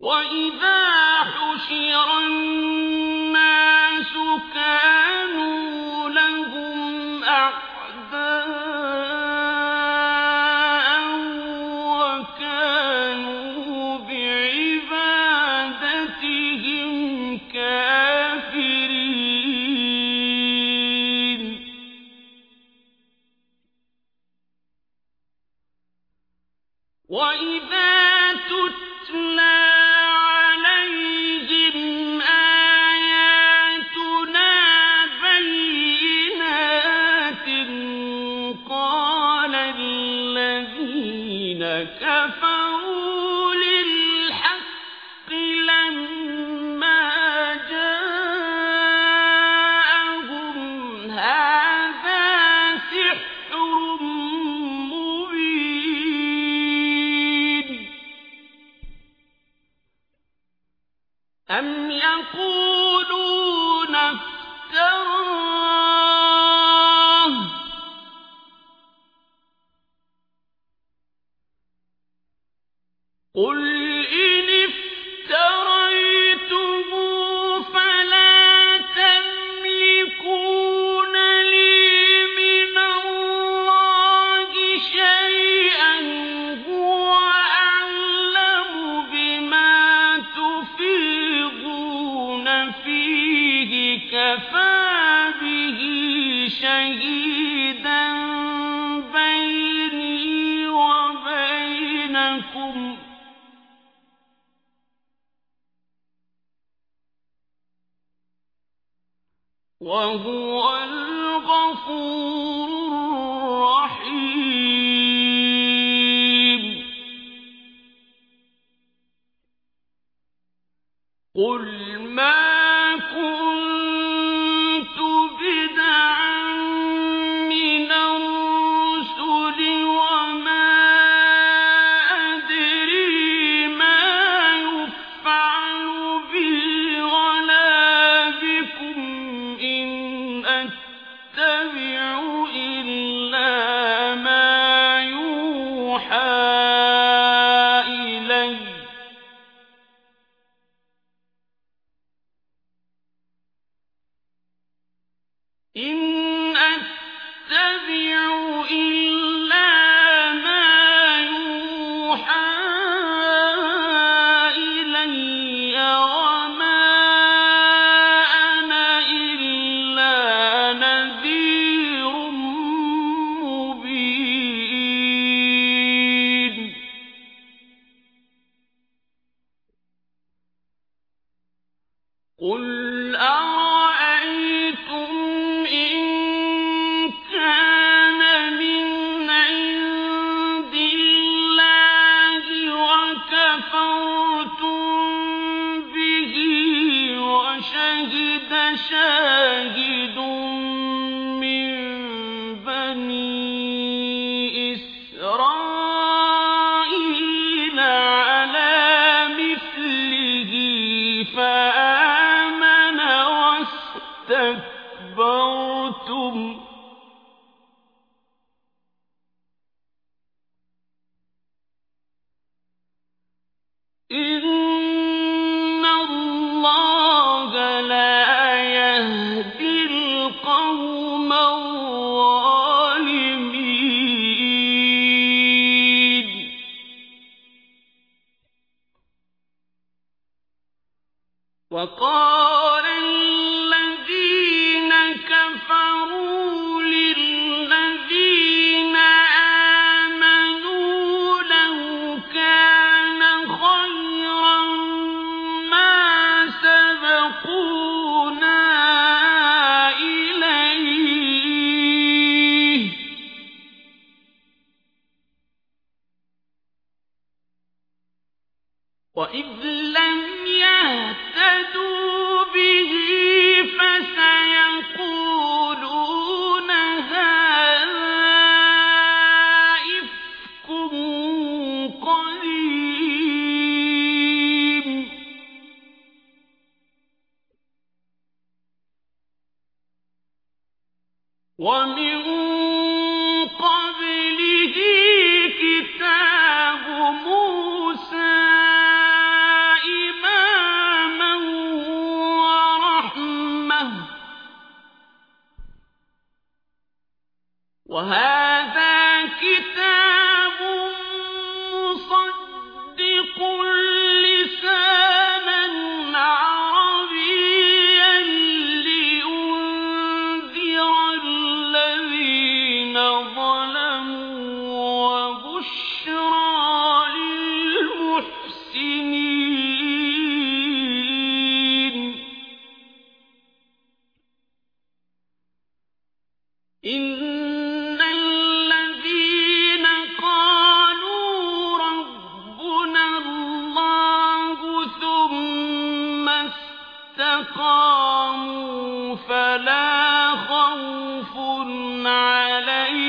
وإذا حشر الناس كانوا لهم أعداء وكانوا بعبادتهم كافرين وإذا تتلى قل إن وهو الغفور الرحيم. قل ما كنت حال قل أعلم يوم وإذ لم يهتدوا به فسيقولون هذا إفك قديم ومن وهذا عليه